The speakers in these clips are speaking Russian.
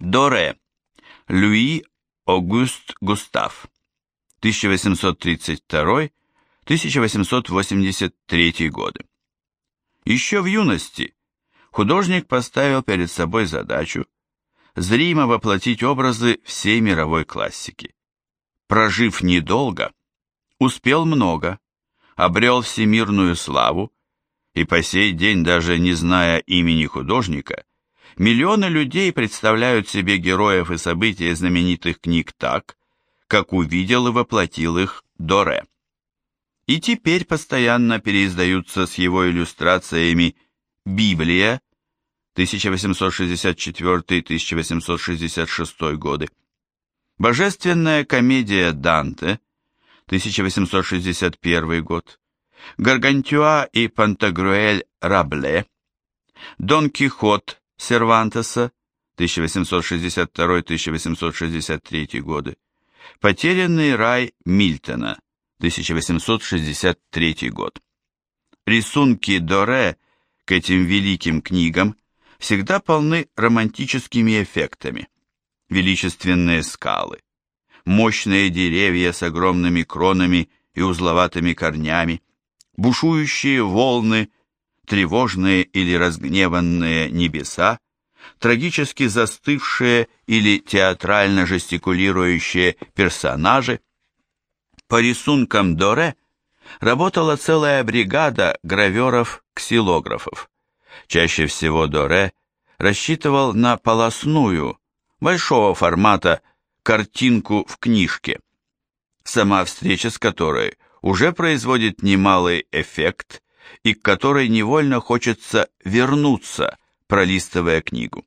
Доре. Луи Огюст Густав. 1832-1883 годы. Еще в юности художник поставил перед собой задачу зримо воплотить образы всей мировой классики. Прожив недолго, успел много, обрел всемирную славу, и по сей день, даже не зная имени художника, миллионы людей представляют себе героев и события знаменитых книг так, как увидел и воплотил их Доре. И теперь постоянно переиздаются с его иллюстрациями «Библия» 1864-1866 годы, «Божественная комедия Данте» 1861 год, Гаргантюа и Пантагруэль Рабле, Дон Кихот Сервантеса 1862-1863 годы, Потерянный рай Мильтона 1863 год. Рисунки Доре к этим великим книгам всегда полны романтическими эффектами. Величественные скалы, мощные деревья с огромными кронами и узловатыми корнями, бушующие волны, тревожные или разгневанные небеса, трагически застывшие или театрально жестикулирующие персонажи. По рисункам Доре работала целая бригада граверов-ксилографов. Чаще всего Доре рассчитывал на полосную, большого формата, картинку в книжке, сама встреча с которой уже производит немалый эффект и к которой невольно хочется вернуться, пролистывая книгу.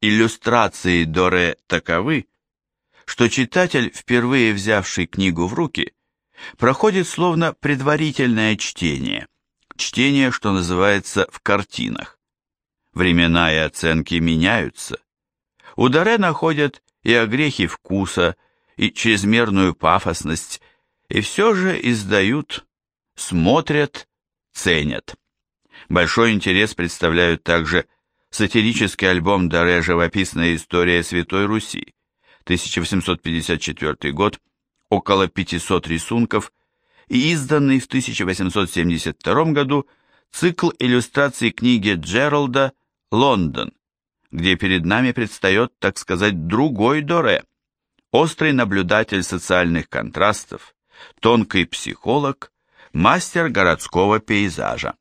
Иллюстрации Доре таковы, что читатель, впервые взявший книгу в руки, проходит словно предварительное чтение, чтение, что называется, в картинах. Времена и оценки меняются. У Доре находят и огрехи вкуса, и чрезмерную пафосность, и все же издают, смотрят, ценят. Большой интерес представляют также сатирический альбом Даре «Живописная история Святой Руси», 1854 год, около 500 рисунков, и изданный в 1872 году цикл иллюстраций книги Джералда «Лондон», где перед нами предстает, так сказать, другой Доре, острый наблюдатель социальных контрастов, тонкий психолог, мастер городского пейзажа.